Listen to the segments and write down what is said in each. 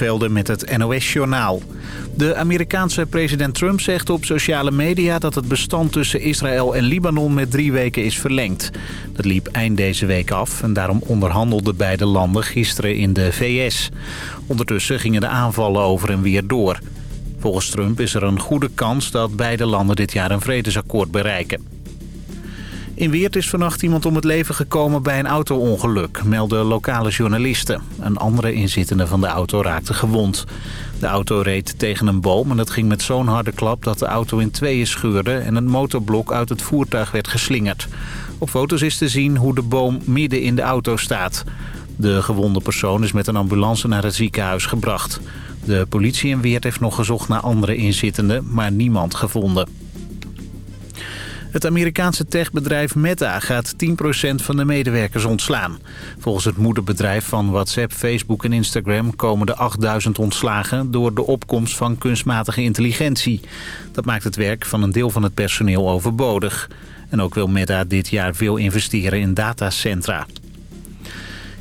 Velden met het NOS-journaal. De Amerikaanse president Trump zegt op sociale media dat het bestand tussen Israël en Libanon met drie weken is verlengd. Dat liep eind deze week af en daarom onderhandelden beide landen gisteren in de VS. Ondertussen gingen de aanvallen over en weer door. Volgens Trump is er een goede kans dat beide landen dit jaar een vredesakkoord bereiken. In Weert is vannacht iemand om het leven gekomen bij een auto-ongeluk, melden lokale journalisten. Een andere inzittende van de auto raakte gewond. De auto reed tegen een boom en dat ging met zo'n harde klap dat de auto in tweeën scheurde en een motorblok uit het voertuig werd geslingerd. Op foto's is te zien hoe de boom midden in de auto staat. De gewonde persoon is met een ambulance naar het ziekenhuis gebracht. De politie in Weert heeft nog gezocht naar andere inzittenden, maar niemand gevonden. Het Amerikaanse techbedrijf Meta gaat 10% van de medewerkers ontslaan. Volgens het moederbedrijf van WhatsApp, Facebook en Instagram... komen de 8000 ontslagen door de opkomst van kunstmatige intelligentie. Dat maakt het werk van een deel van het personeel overbodig. En ook wil Meta dit jaar veel investeren in datacentra.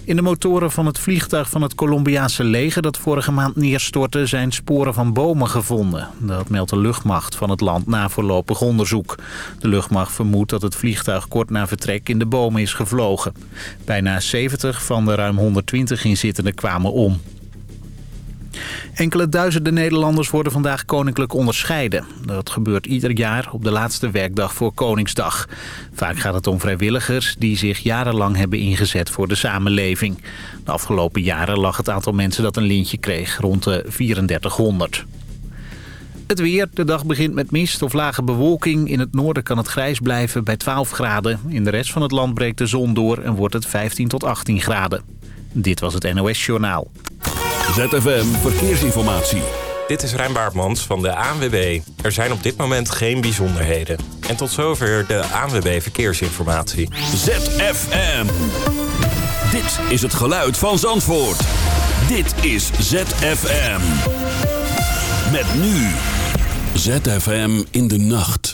In de motoren van het vliegtuig van het Colombiaanse leger dat vorige maand neerstortte zijn sporen van bomen gevonden. Dat meldt de luchtmacht van het land na voorlopig onderzoek. De luchtmacht vermoedt dat het vliegtuig kort na vertrek in de bomen is gevlogen. Bijna 70 van de ruim 120 inzittenden kwamen om. Enkele duizenden Nederlanders worden vandaag koninklijk onderscheiden. Dat gebeurt ieder jaar op de laatste werkdag voor Koningsdag. Vaak gaat het om vrijwilligers die zich jarenlang hebben ingezet voor de samenleving. De afgelopen jaren lag het aantal mensen dat een lintje kreeg rond de 3400. Het weer. De dag begint met mist of lage bewolking. In het noorden kan het grijs blijven bij 12 graden. In de rest van het land breekt de zon door en wordt het 15 tot 18 graden. Dit was het NOS Journaal. ZFM Verkeersinformatie. Dit is Rijn Baartmans van de ANWB. Er zijn op dit moment geen bijzonderheden. En tot zover de ANWB Verkeersinformatie. ZFM. Dit is het geluid van Zandvoort. Dit is ZFM. Met nu. ZFM in de nacht.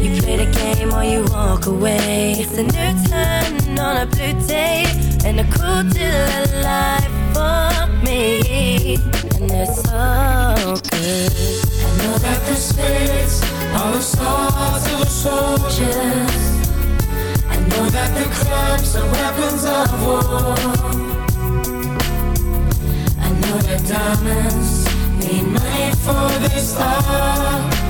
You play the game or you walk away. It's a new turn on a blue day and a cool deal of life for me. And it's so good. I know that the spirits are the stars of the soldiers. I know that the clubs are weapons of war. I know that diamonds need money for this art.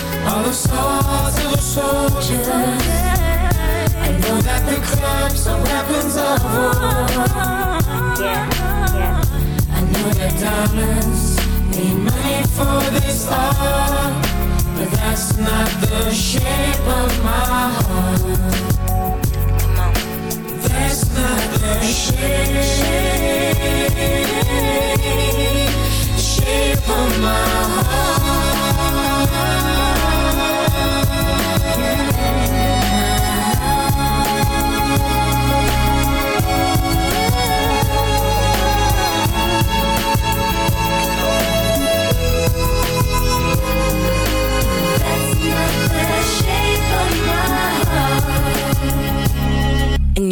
are the stars of the soldiers. I know that the clubs are weapons of war. I know that diamonds need money for this art But that's not the shape of my heart. That's not the shape Shape of my heart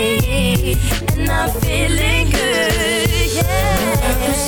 And I'm feeling good, yeah.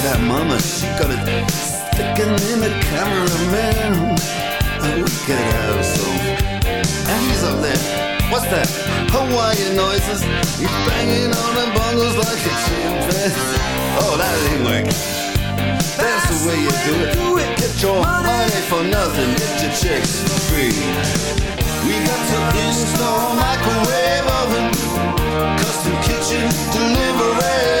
At that mama, she got it sticking in the cameraman. Could have some. And he's up there. What's that? Hawaiian noises. He's banging on the bongos like a chimpanzee. Oh, that ain't working. That's the way you do it. do it. Get your money for nothing. Get your chicks free. We got to install microwave oven, custom kitchen deliveries.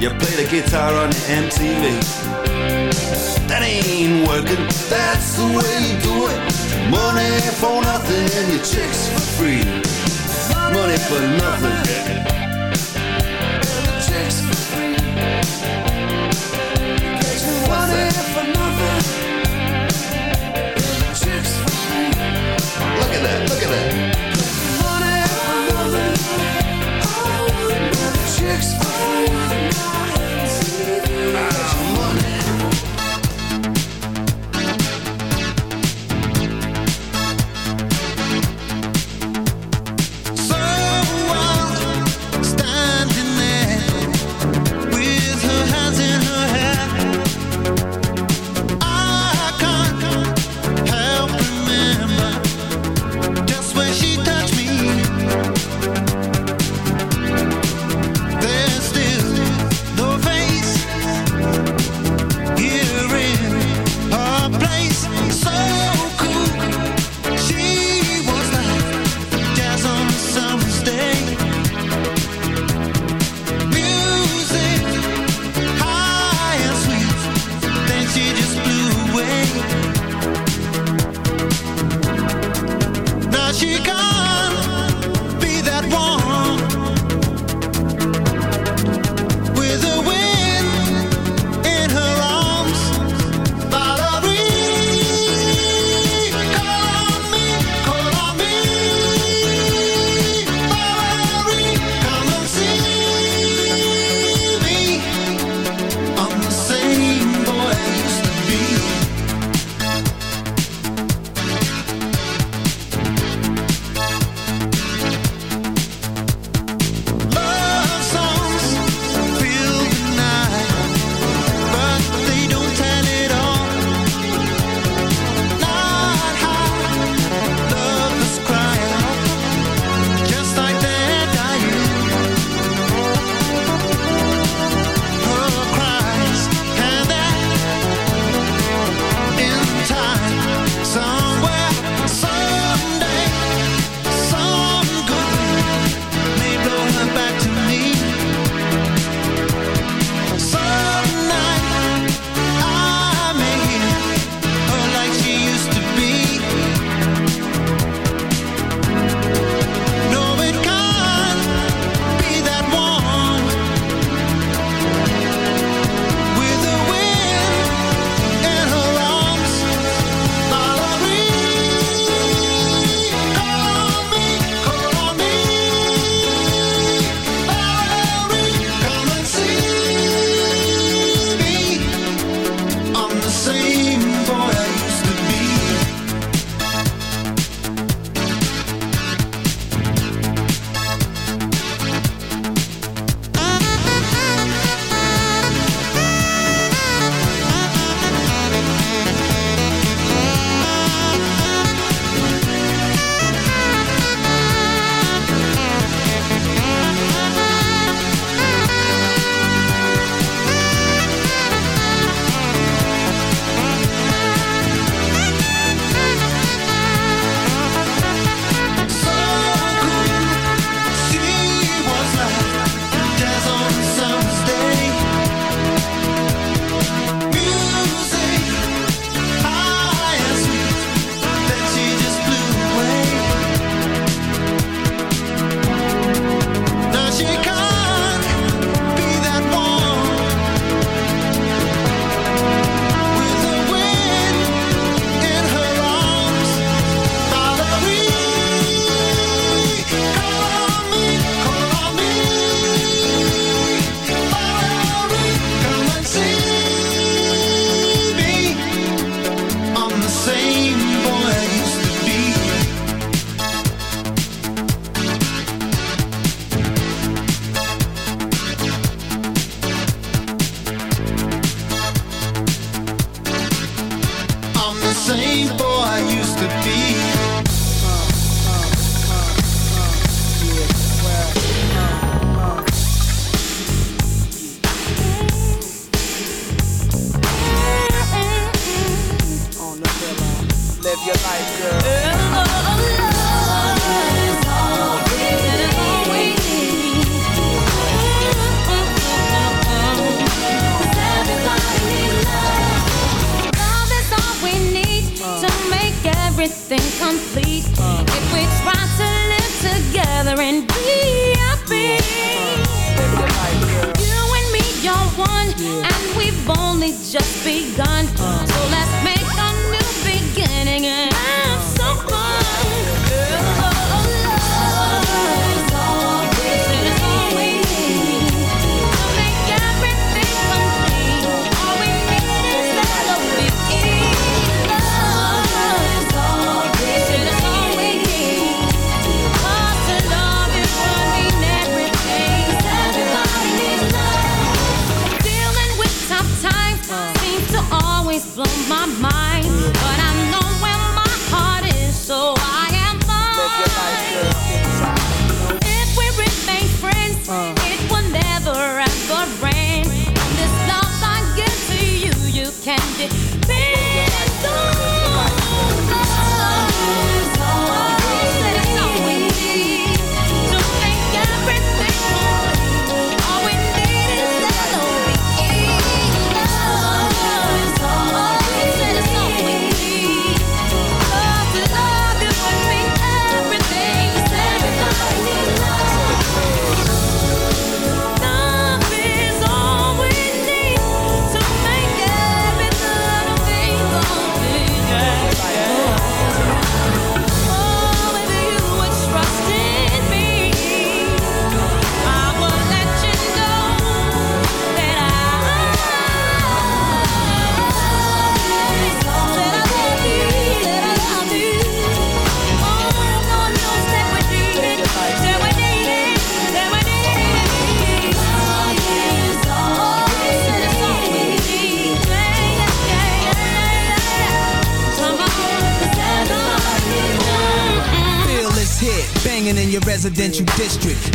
You play the guitar on MTV. That ain't working. That's the way you do it. Money for nothing and your chicks for free. Money for nothing. Chicks for for free. Look at that, look at that. Oh, chicks for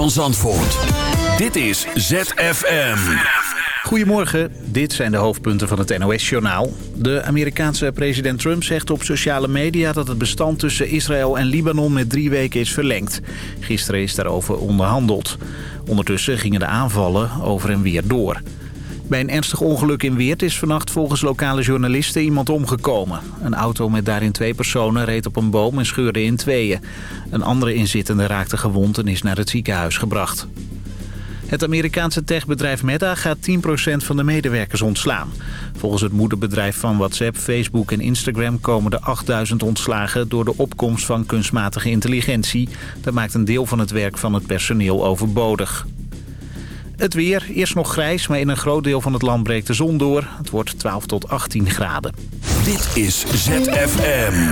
van Zandvoort. Dit is ZFM. Goedemorgen, dit zijn de hoofdpunten van het NOS-journaal. De Amerikaanse president Trump zegt op sociale media dat het bestand tussen Israël en Libanon met drie weken is verlengd. Gisteren is daarover onderhandeld. Ondertussen gingen de aanvallen over en weer door. Bij een ernstig ongeluk in Weert is vannacht volgens lokale journalisten iemand omgekomen. Een auto met daarin twee personen reed op een boom en scheurde in tweeën. Een andere inzittende raakte gewond en is naar het ziekenhuis gebracht. Het Amerikaanse techbedrijf Meta gaat 10% van de medewerkers ontslaan. Volgens het moederbedrijf van WhatsApp, Facebook en Instagram komen er 8000 ontslagen door de opkomst van kunstmatige intelligentie. Dat maakt een deel van het werk van het personeel overbodig. Het weer, eerst nog grijs, maar in een groot deel van het land breekt de zon door. Het wordt 12 tot 18 graden. Dit is ZFM.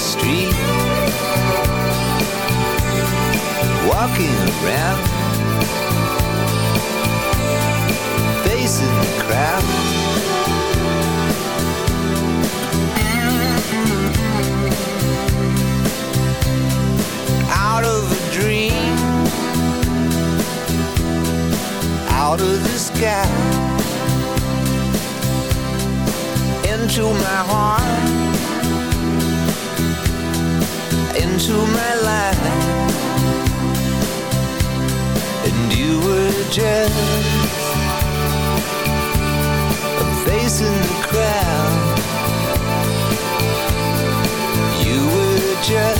street. Walking around. Facing the crowd. Out of a dream. Out of the sky. Into my heart into my life. And you were just A face in the crowd. You were just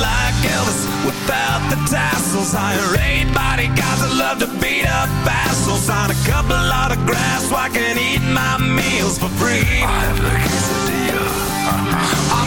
like Elvis without the tassels. I Hire eight bodyguards that love to beat up assholes. Sign a couple autographs so I can eat my meals for free. I have the quesadilla.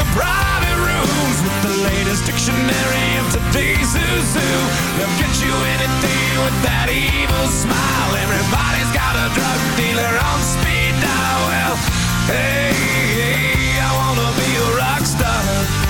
the private rooms with the latest dictionary of today's who's who. They'll get you anything with that evil smile. Everybody's got a drug dealer on speed dial. Well, hey, hey, I wanna be a rock star.